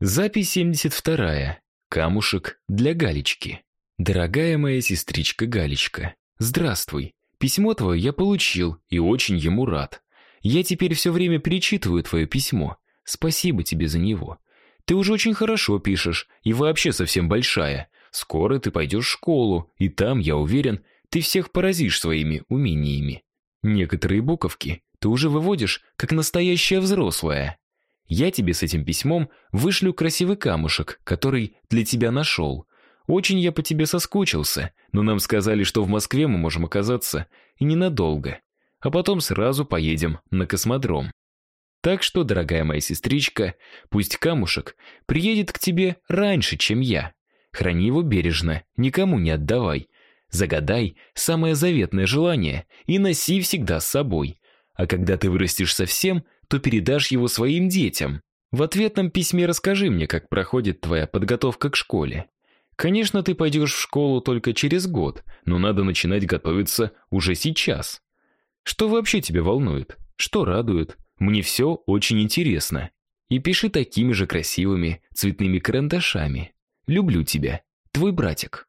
Запись 72. Камушек для Галечки. Дорогая моя сестричка Галечка, здравствуй. Письмо твое я получил и очень ему рад. Я теперь все время перечитываю твое письмо. Спасибо тебе за него. Ты уже очень хорошо пишешь и вообще совсем большая. Скоро ты пойдешь в школу, и там, я уверен, ты всех поразишь своими умениями. Некоторые буковки ты уже выводишь как настоящая взрослая. Я тебе с этим письмом вышлю красивый камушек, который для тебя нашел. Очень я по тебе соскучился, но нам сказали, что в Москве мы можем оказаться и ненадолго, а потом сразу поедем на космодром. Так что, дорогая моя сестричка, пусть камушек приедет к тебе раньше, чем я. Храни его бережно, никому не отдавай. Загадай самое заветное желание и носи всегда с собой. А когда ты вырастешь совсем, то передашь его своим детям. В ответном письме расскажи мне, как проходит твоя подготовка к школе. Конечно, ты пойдешь в школу только через год, но надо начинать готовиться уже сейчас. Что вообще тебя волнует? Что радует? Мне все очень интересно. И пиши такими же красивыми цветными карандашами. Люблю тебя. Твой братик.